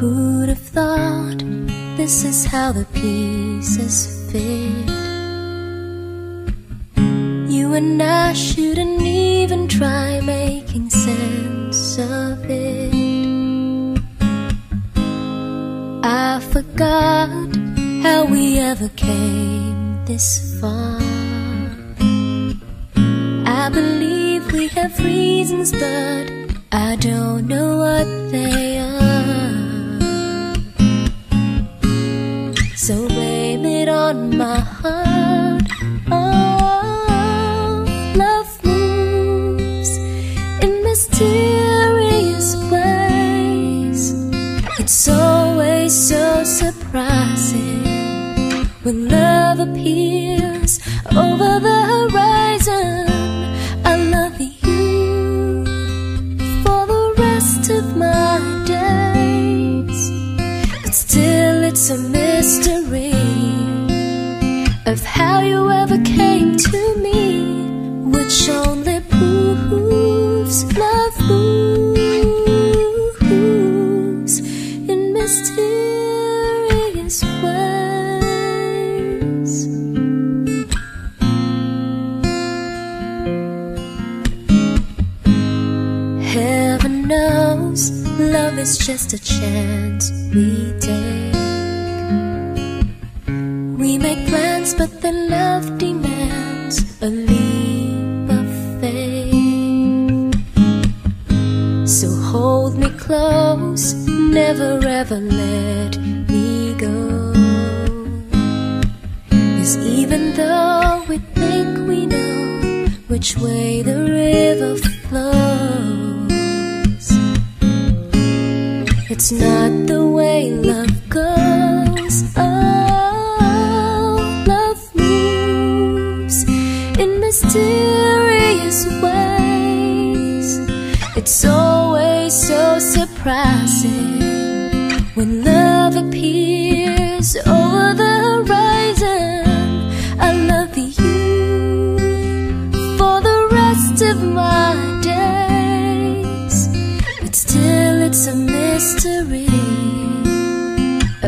Who'd have thought this is how the pieces fit? You and I shouldn't even try making sense of it. I forgot how we ever came this far. I believe we have reasons, but I don't know what they are. So blame it on my heart. Oh, love moves in mysterious ways. It's always so surprising when love over the horizon. I love you for the rest of my days, but still it's a mystery of how you ever came to me, which only proves love knows love is just a chance we take. We make plans, but then love demands a leap of faith. So hold me close, never ever let me go. Cause even though we think we know which way the river flows, it's not the way love goes. Oh, love moves in mysterious ways. It's always so surprising when love appears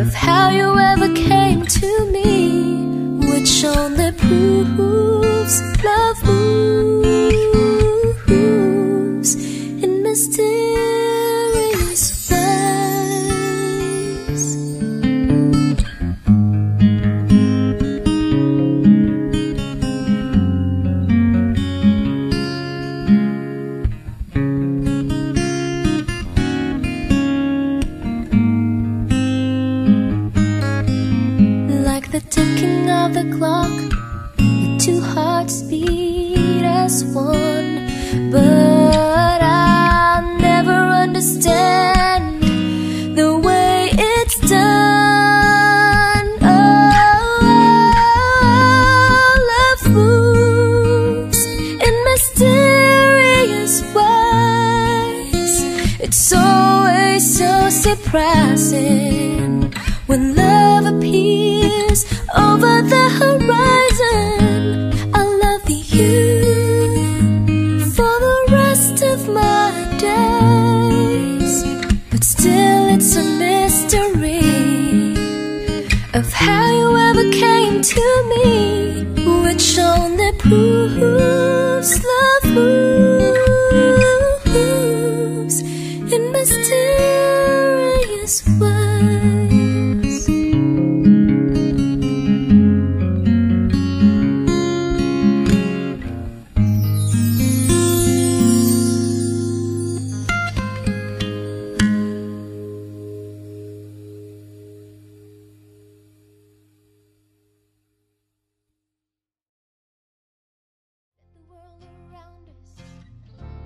of how you ever came to me, which only proves love moves ticking of the clock, the two hearts beat as one. But I'll never understand the way it's done. Oh, love moves in mysterious ways. It's always so surprising when love appears over the horizon. I love you for the rest of my days, but still it's a mystery of how you ever came to me, which only proves love moves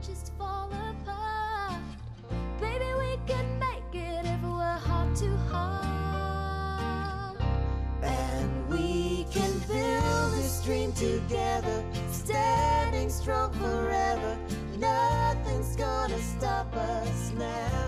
just fall apart. Baby, we can make it if we're heart to heart. And we can build this dream together, standing strong forever. Nothing's gonna stop us now.